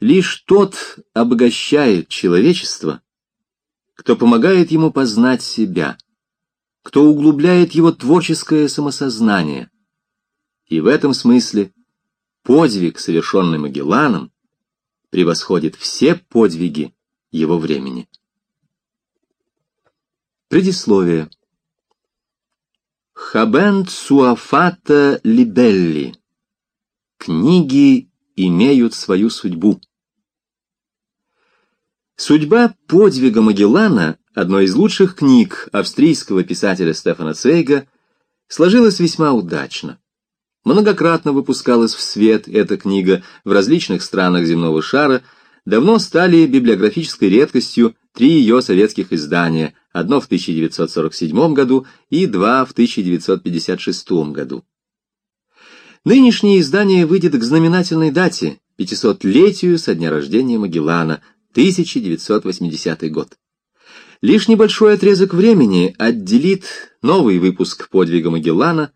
Лишь тот обогащает человечество, кто помогает ему познать себя, кто углубляет его творческое самосознание. И в этом смысле подвиг, совершенный Магелланом, превосходит все подвиги его времени. Предисловие. Хабент суафата либелли. Книги имеют свою судьбу. Судьба подвига Магеллана, одной из лучших книг австрийского писателя Стефана Цвейга, сложилась весьма удачно. Многократно выпускалась в свет эта книга в различных странах земного шара, давно стали библиографической редкостью три ее советских издания, одно в 1947 году и два в 1956 году. Нынешнее издание выйдет к знаменательной дате, 500-летию со дня рождения Магеллана, 1980 год. Лишь небольшой отрезок времени отделит новый выпуск подвига Магеллана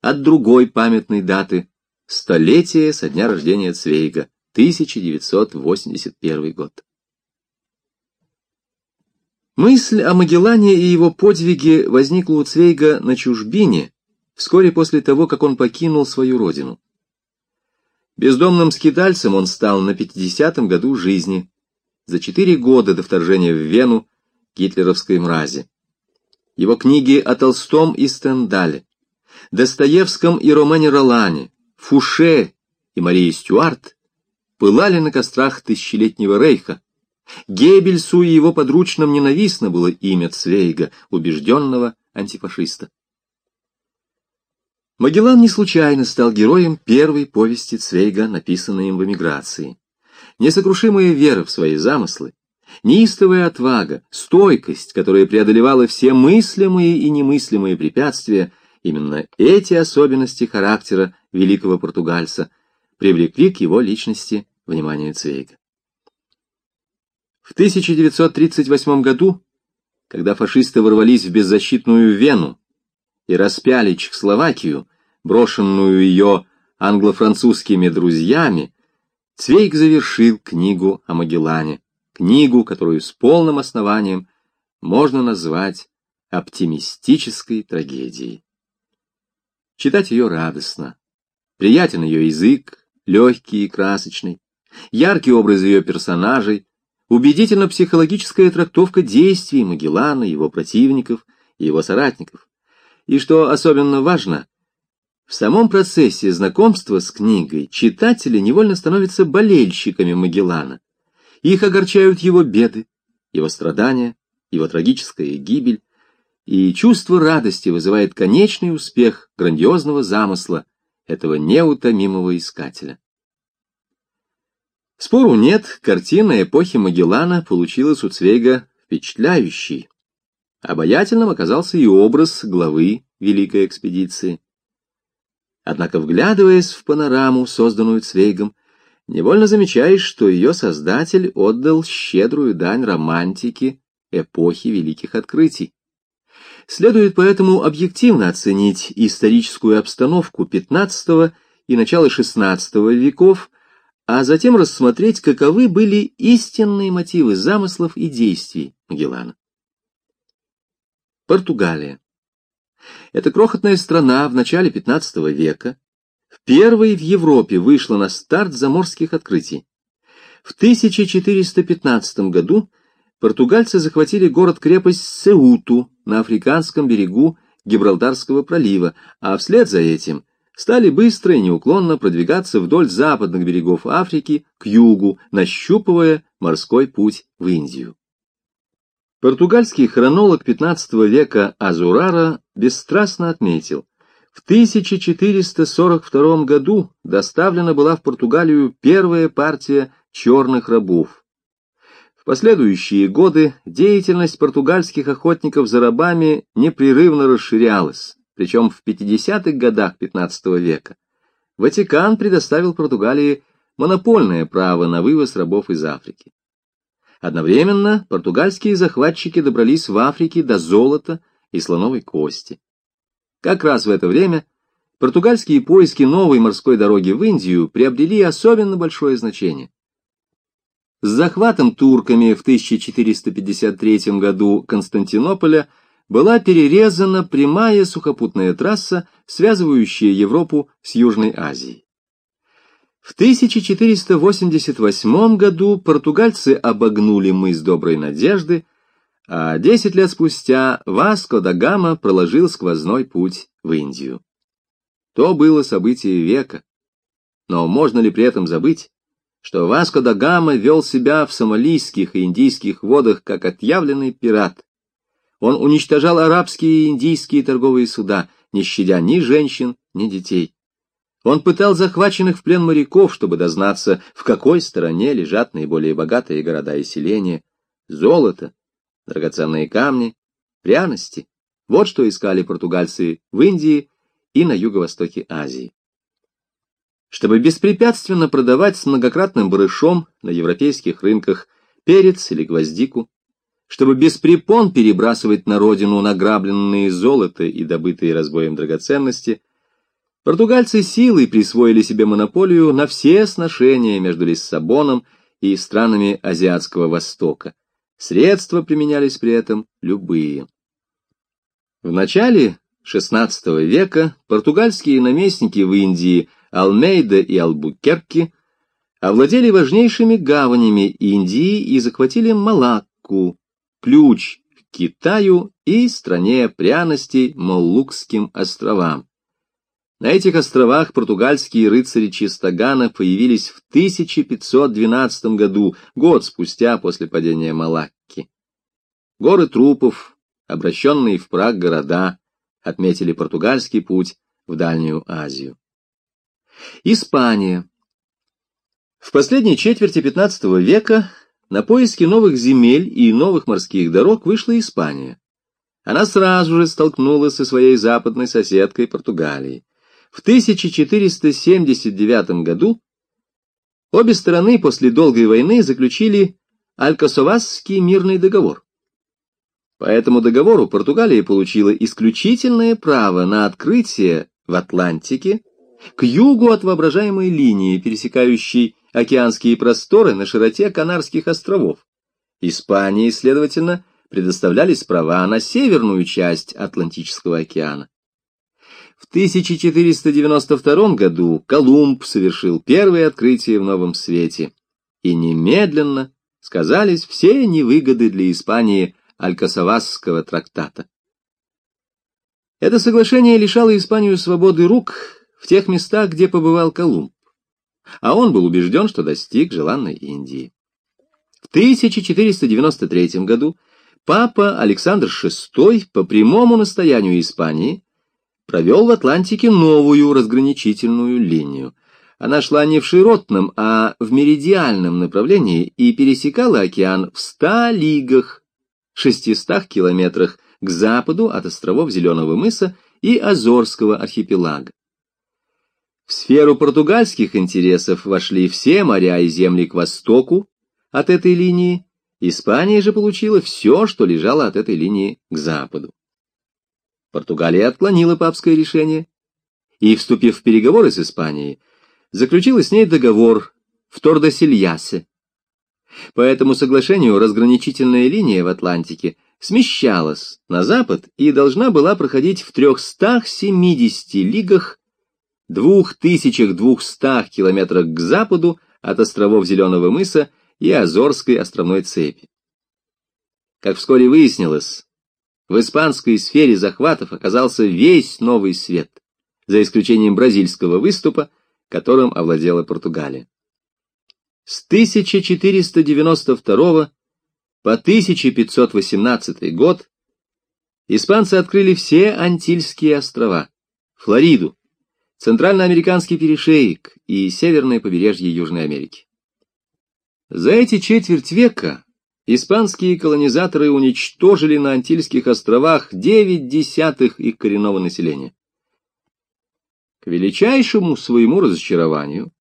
от другой памятной даты – столетие со дня рождения Цвейга, 1981 год. Мысль о Магеллане и его подвиге возникла у Цвейга на чужбине вскоре после того, как он покинул свою родину. Бездомным скитальцем он стал на 50-м году жизни, за четыре года до вторжения в Вену гитлеровской мрази. Его книги о Толстом и Стендале, Достоевском и Романе Ролане, Фуше и Марии Стюарт пылали на кострах тысячелетнего рейха. Геббельсу и его подручным ненавистно было имя Цвейга, убежденного антифашиста. Магеллан не случайно стал героем первой повести Цвейга, написанной им в эмиграции. Несокрушимая вера в свои замыслы, неистовая отвага, стойкость, которая преодолевала все мыслимые и немыслимые препятствия, именно эти особенности характера великого португальца привлекли к его личности внимание Цвейга. В 1938 году, когда фашисты ворвались в беззащитную Вену и распяли Чехословакию, брошенную ее англо-французскими друзьями, Цвейг завершил книгу о Магеллане, книгу, которую с полным основанием можно назвать оптимистической трагедией. Читать ее радостно. Приятен ее язык, легкий и красочный, яркий образ ее персонажей, убедительно психологическая трактовка действий Магеллана, его противников и его соратников. И что особенно важно, в самом процессе знакомства с книгой читатели невольно становятся болельщиками Магеллана. Их огорчают его беды, его страдания, его трагическая гибель, и чувство радости вызывает конечный успех грандиозного замысла этого неутомимого искателя. Спору нет, картина эпохи Магеллана получилась у Цвейга впечатляющей. Обаятельным оказался и образ главы Великой экспедиции. Однако, вглядываясь в панораму, созданную Цвейгом, невольно замечаешь, что ее создатель отдал щедрую дань романтике эпохи великих открытий. Следует поэтому объективно оценить историческую обстановку XV и начала XVI веков, а затем рассмотреть, каковы были истинные мотивы замыслов и действий Магеллана. Португалия. Эта крохотная страна в начале XV века первой в Европе вышла на старт заморских открытий. В 1415 году португальцы захватили город-крепость Сеуту на африканском берегу Гибралтарского пролива, а вслед за этим стали быстро и неуклонно продвигаться вдоль западных берегов Африки к югу, нащупывая морской путь в Индию. Португальский хронолог XV века Азурара бесстрастно отметил, в 1442 году доставлена была в Португалию первая партия черных рабов. В последующие годы деятельность португальских охотников за рабами непрерывно расширялась, причем в 50-х годах XV века. Ватикан предоставил Португалии монопольное право на вывоз рабов из Африки. Одновременно португальские захватчики добрались в Африке до золота и слоновой кости. Как раз в это время португальские поиски новой морской дороги в Индию приобрели особенно большое значение. с захватом турками в 1453 году Константинополя была перерезана прямая сухопутная трасса, связывающая Европу с Южной Азией. В 1488 году португальцы обогнули мыс Доброй Надежды, а 10 лет спустя Васко да Гама проложил сквозной путь в Индию. То было событие века. Но можно ли при этом забыть, что Васко да Гама вел себя в сомалийских и индийских водах как отъявленный пират? Он уничтожал арабские и индийские торговые суда, не щадя ни женщин, ни детей. Он пытал захваченных в плен моряков, чтобы дознаться, в какой стороне лежат наиболее богатые города и селения. Золото, драгоценные камни, пряности. Вот что искали португальцы в Индии и на юго-востоке Азии. Чтобы беспрепятственно продавать с многократным барышом на европейских рынках перец или гвоздику, чтобы без препон перебрасывать на родину награбленные золото и добытые разбоем драгоценности – Португальцы силой присвоили себе монополию на все сношения между Лиссабоном и странами Азиатского Востока. Средства применялись при этом любые. В начале XVI века португальские наместники в Индии Алмейда и Албукерки овладели важнейшими гаванями Индии и захватили Малакку, ключ к Китаю и стране пряностей Моллукским островам. На этих островах португальские рыцари Чистогана появились в 1512 году, год спустя после падения Малакки. Горы трупов, обращенные в прах города, отметили португальский путь в Дальнюю Азию. Испания. В последней четверти XV века на поиски новых земель и новых морских дорог вышла Испания. Она сразу же столкнулась со своей западной соседкой Португалией. В 1479 году обе стороны после долгой войны заключили Алькасовасский мирный договор. По этому договору Португалия получила исключительное право на открытие в Атлантике к югу от воображаемой линии, пересекающей океанские просторы на широте Канарских островов. Испании, следовательно, предоставлялись права на северную часть Атлантического океана. В 1492 году Колумб совершил первое открытие в Новом Свете, и немедленно сказались все невыгоды для Испании Алькасавасского трактата. Это соглашение лишало Испанию свободы рук в тех местах, где побывал Колумб, а он был убежден, что достиг желанной Индии. В 1493 году папа Александр VI по прямому настоянию Испании провел в Атлантике новую разграничительную линию. Она шла не в широтном, а в меридиальном направлении и пересекала океан в ста лигах, шестистах километрах к западу от островов Зеленого мыса и Азорского архипелага. В сферу португальских интересов вошли все моря и земли к востоку от этой линии, Испания же получила все, что лежало от этой линии к западу. Португалия отклонила папское решение и, вступив в переговоры с Испанией, заключила с ней договор в Тордосильясе. По этому соглашению разграничительная линия в Атлантике смещалась на запад и должна была проходить в 370 лигах, 2200 километрах к западу от островов Зеленого мыса и Азорской островной цепи. Как вскоре выяснилось, в испанской сфере захватов оказался весь новый свет, за исключением бразильского выступа, которым овладела Португалия. С 1492 по 1518 год испанцы открыли все Антильские острова, Флориду, Центральноамериканский перешеек и северное побережье Южной Америки. За эти четверть века испанские колонизаторы уничтожили на Антильских островах девять десятых их коренного населения. К величайшему своему разочарованию,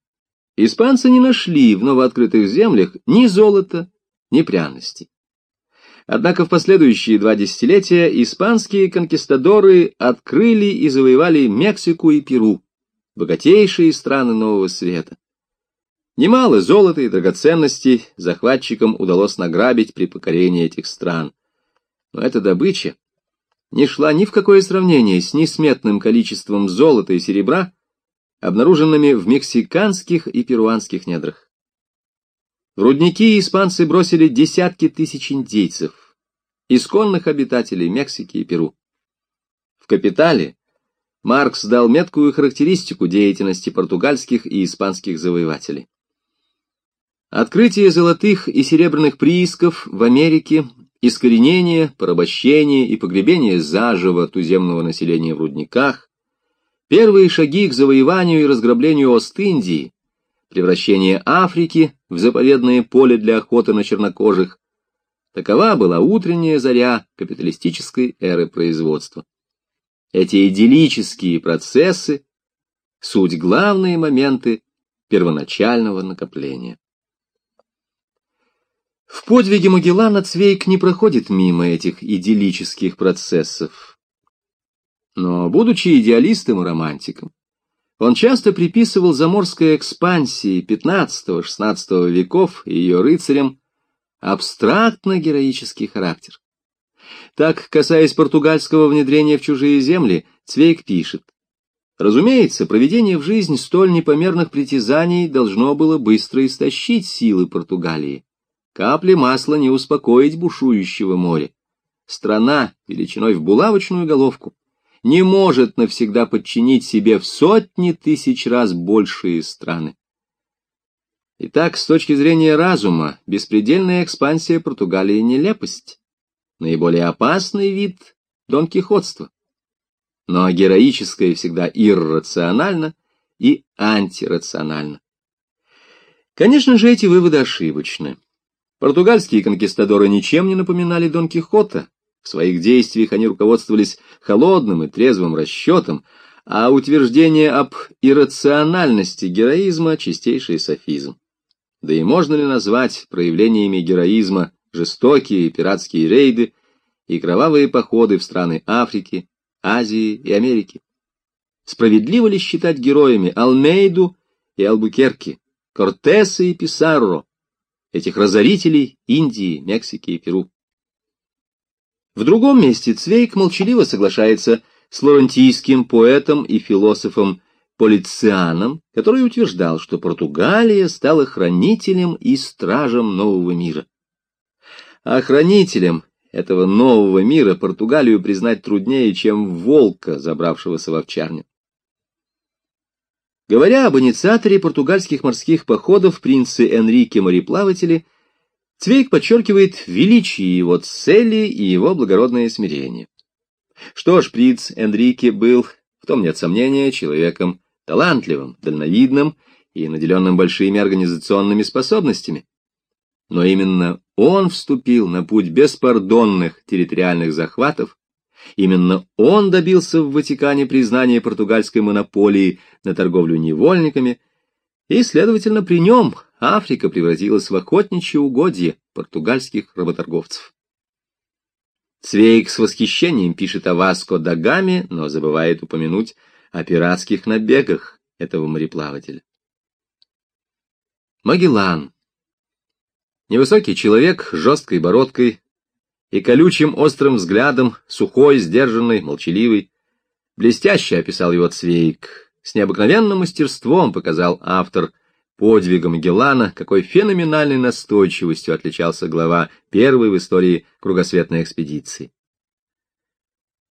испанцы не нашли в новооткрытых землях ни золота, ни пряностей. Однако в последующие два десятилетия испанские конкистадоры открыли и завоевали Мексику и Перу, богатейшие страны Нового Света. Немало золота и драгоценностей захватчикам удалось награбить при покорении этих стран. Но эта добыча не шла ни в какое сравнение с несметным количеством золота и серебра, обнаруженными в мексиканских и перуанских недрах. В рудники испанцы бросили десятки тысяч индейцев, исконных обитателей Мексики и Перу. В «Капитале» Маркс дал меткую характеристику деятельности португальских и испанских завоевателей. Открытие золотых и серебряных приисков в Америке, искоренение, порабощение и погребение заживо туземного населения в рудниках, первые шаги к завоеванию и разграблению Ост-Индии, превращение Африки в заповедное поле для охоты на чернокожих, такова была утренняя заря капиталистической эры производства. Эти идиллические процессы — суть главные моменты первоначального накопления. В подвиге Магеллана Цвейк не проходит мимо этих идиллических процессов. Но, будучи идеалистом и романтиком, он часто приписывал заморской экспансии XV-XVI веков и ее рыцарям абстрактно-героический характер. Так, касаясь португальского внедрения в чужие земли, Цвейк пишет, Разумеется, проведение в жизнь столь непомерных притязаний должно было быстро истощить силы Португалии. Капли масла не успокоить бушующего моря. Страна, величиной в булавочную головку, не может навсегда подчинить себе в сотни тысяч раз большие страны. Итак, с точки зрения разума, беспредельная экспансия Португалии — нелепость. Наиболее опасный вид — донкихотство. Но героическое всегда иррационально и антирационально. Конечно же, эти выводы ошибочны. Португальские конкистадоры ничем не напоминали Дон Кихота. В своих действиях они руководствовались холодным и трезвым расчетом, а утверждение об иррациональности героизма — чистейший софизм. Да и можно ли назвать проявлениями героизма жестокие пиратские рейды и кровавые походы в страны Африки, Азии и Америки? Справедливо ли считать героями Алмейду и Албукерки, Кортеса и Писарро, этих разорителей Индии, Мексики и Перу. В другом месте Цвейк молчаливо соглашается с лорентийским поэтом и философом Полицианом, который утверждал, что Португалия стала хранителем и стражем нового мира. А хранителем этого нового мира Португалию признать труднее, чем волка, забравшегося в овчарню. Говоря об инициаторе португальских морских походов принце Энрике мореплаватели, Цвейк подчеркивает величие его цели и его благородное смирение. Что ж, принц Энрике был, в том нет сомнения, человеком талантливым, дальновидным и наделенным большими организационными способностями. Но именно он вступил на путь беспардонных территориальных захватов, Именно он добился в Ватикане признания португальской монополии на торговлю невольниками, и, следовательно, при нем Африка превратилась в охотничье угодье португальских работорговцев. Цвейк с восхищением пишет о Васко да Гаме, но забывает упомянуть о пиратских набегах этого мореплавателя. Магеллан. Невысокий человек с жесткой бородкой, и колючим острым взглядом, сухой, сдержанный, молчаливый. Блестяще описал его Цвейк. С необыкновенным мастерством показал автор подвигом Гелана, какой феноменальной настойчивостью отличался глава первой в истории кругосветной экспедиции.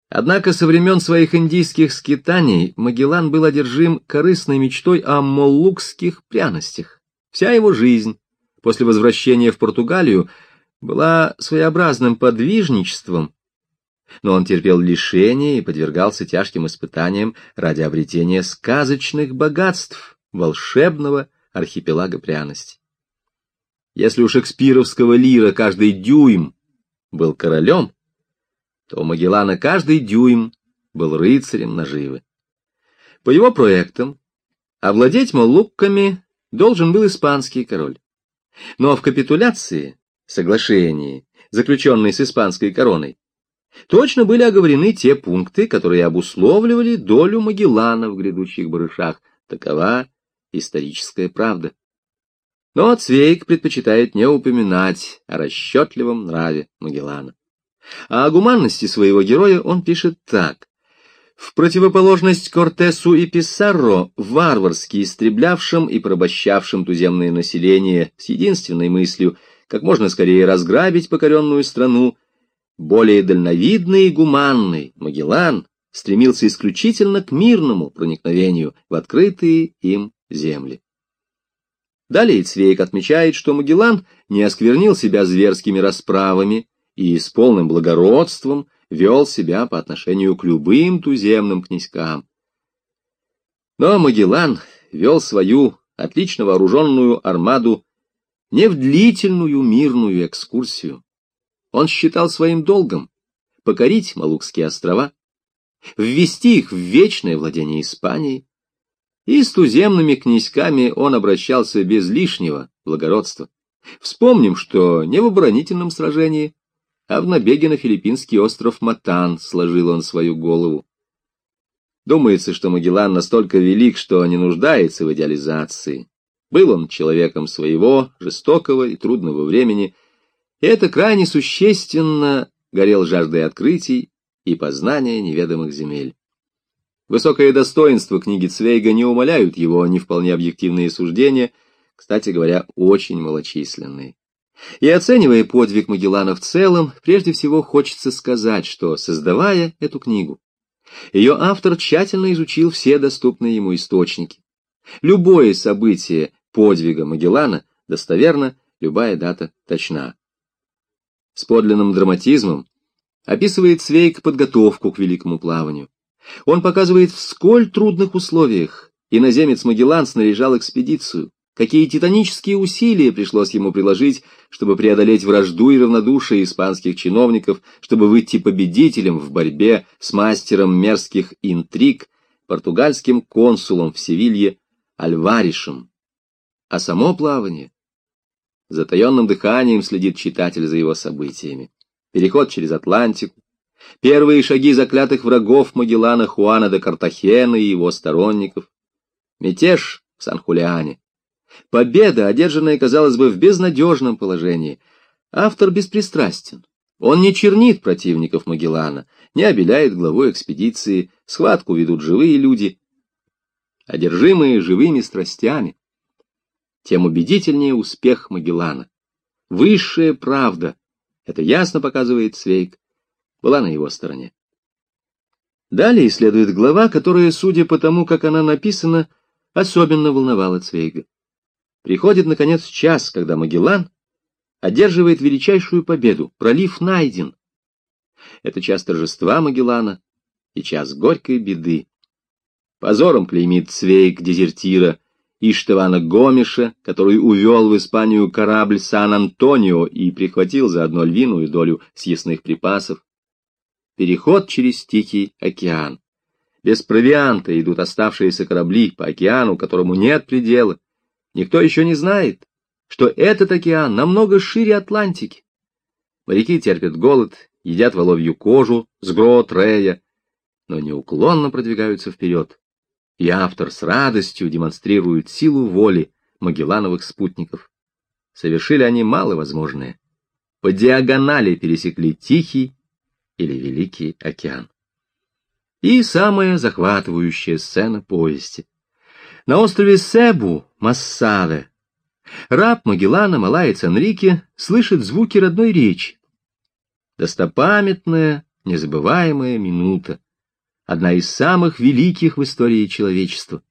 Однако со времен своих индийских скитаний Магеллан был одержим корыстной мечтой о моллукских пряностях. Вся его жизнь после возвращения в Португалию была своеобразным подвижничеством, но он терпел лишения и подвергался тяжким испытаниям ради обретения сказочных богатств волшебного архипелага пряности. Если у шекспировского лира каждый дюйм был королем, то у Магеллана каждый дюйм был рыцарем наживы. По его проектам овладеть молукками должен был испанский король. Но в капитуляции соглашении, заключенной с испанской короной, точно были оговорены те пункты, которые обусловливали долю Магеллана в грядущих барышах. Такова историческая правда. Но Цвейк предпочитает не упоминать о расчетливом нраве Магеллана. А о гуманности своего героя он пишет так. В противоположность Кортесу и Писарро, варварски истреблявшим и порабощавшим туземное население с единственной мыслью как можно скорее разграбить покоренную страну, более дальновидный и гуманный Магеллан стремился исключительно к мирному проникновению в открытые им земли. Далее Цвейк отмечает, что Магеллан не осквернил себя зверскими расправами и с полным благородством вел себя по отношению к любым туземным князькам. Но Магеллан вел свою отлично вооруженную армаду не в длительную мирную экскурсию. Он считал своим долгом покорить Малукские острова, ввести их в вечное владение Испанией, и с туземными князьками он обращался без лишнего благородства. Вспомним, что не в оборонительном сражении, а в набеге на филиппинский остров Матан сложил он свою голову. Думается, что Магеллан настолько велик, что не нуждается в идеализации. Был он человеком своего, жестокого и трудного времени, и это крайне существенно горел жаждой открытий и познания неведомых земель. Высокое достоинство книги Цвейга не умаляют его не вполне объективные суждения, кстати говоря, очень малочисленные. И оценивая подвиг Магеллана в целом, прежде всего хочется сказать, что, создавая эту книгу, ее автор тщательно изучил все доступные ему источники. Любое событие подвига Магеллана достоверно, любая дата точна. С подлинным драматизмом описывает Цвейк подготовку к великому плаванию. Он показывает, в сколь трудных условиях иноземец Магеллан снаряжал экспедицию, какие титанические усилия пришлось ему приложить, чтобы преодолеть вражду и равнодушие испанских чиновников, чтобы выйти победителем в борьбе с мастером мерзких интриг, португальским консулом в Севилье Альваришем. А само плавание? Затаенным дыханием следит читатель за его событиями. Переход через Атлантику, первые шаги заклятых врагов Магеллана Хуана де Картахена и его сторонников, мятеж в Сан-Хулиане, Победа, одержанная, казалось бы, в безнадежном положении. Автор беспристрастен. Он не чернит противников Магеллана, не обеляет главой экспедиции, схватку ведут живые люди, одержимые живыми страстями. Тем убедительнее успех Магеллана. Высшая правда, это ясно показывает Цвейк, была на его стороне. Далее следует глава, которая, судя по тому, как она написана, особенно волновала Цвейга. Приходит, наконец, час, когда Магеллан одерживает величайшую победу, пролив найден. Это час торжества Магеллана и час горькой беды. Позором клеймит Цвейк дезертира Иштевана Гомеша, который увел в Испанию корабль Сан-Антонио и прихватил заодно львиную долю съестных припасов. Переход через Тихий океан. Без провианта идут оставшиеся корабли по океану, которому нет предела. Никто еще не знает, что этот океан намного шире Атлантики. Моряки терпят голод, едят воловью кожу с грот, рея, но неуклонно продвигаются вперед. И автор с радостью демонстрирует силу воли Магеллановых спутников. Совершили они маловозможное. По диагонали пересекли Тихий или Великий океан. И самая захватывающая сцена повести. На острове Себу, Массаве, раб Магеллана Малаец Энрике слышит звуки родной речи. Достопамятная, незабываемая минута, одна из самых великих в истории человечества.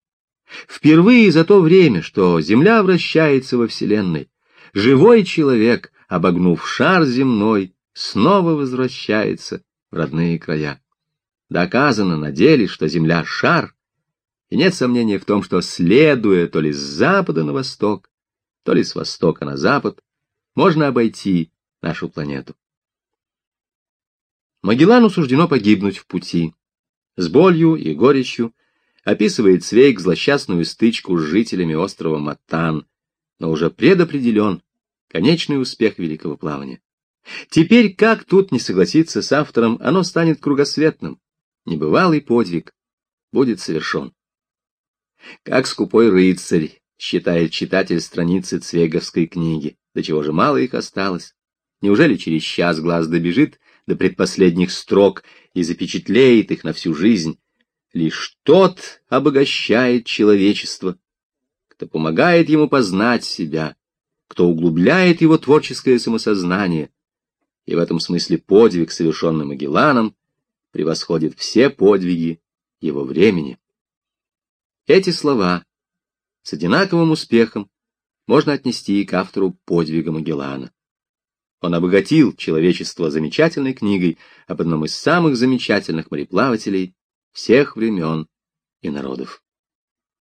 Впервые за то время, что Земля вращается во Вселенной, живой человек, обогнув шар земной, снова возвращается в родные края. Доказано на деле, что Земля — шар, и нет сомнения в том, что, следуя то ли с запада на восток, то ли с востока на запад, можно обойти нашу планету. Магеллану суждено погибнуть в пути. С болью и горечью описывает Цвейк злосчастную стычку с жителями острова Матан, но уже предопределен конечный успех великого плавания. Теперь, как тут не согласиться с автором, оно станет кругосветным. Небывалый подвиг будет совершен. Как скупой рыцарь считает читатель страницы Цвеговской книги. До чего же мало их осталось? Неужели через час глаз добежит до предпоследних строк и запечатлеет их на всю жизнь? Лишь тот обогащает человечество, кто помогает ему познать себя, кто углубляет его творческое самосознание. И в этом смысле подвиг, совершенный Магелланом, превосходит все подвиги его времени. Эти слова с одинаковым успехом можно отнести и к автору подвига Магеллана. Он обогатил человечество замечательной книгой об одном из самых замечательных мореплавателей всех времен и народов.